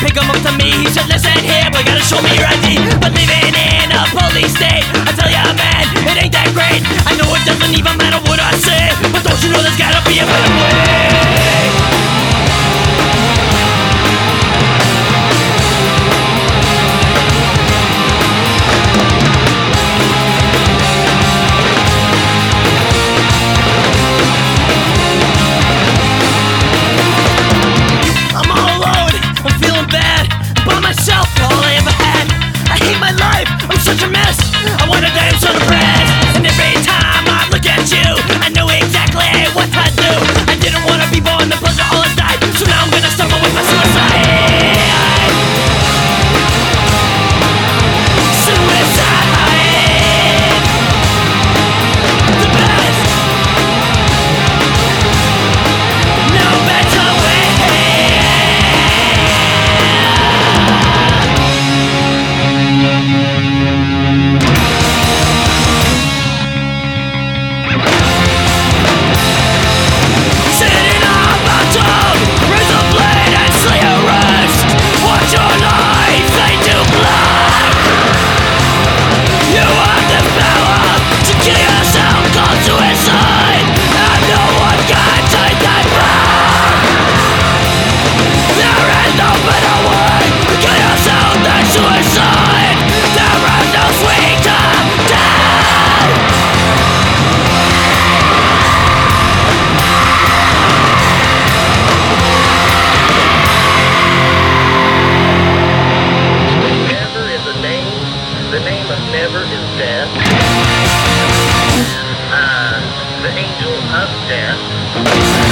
pick him up to me. He said, listen here, we gotta show me your ID But leave it. such a mess. I wanna dance on a so. Death, uh, the Angel of Death.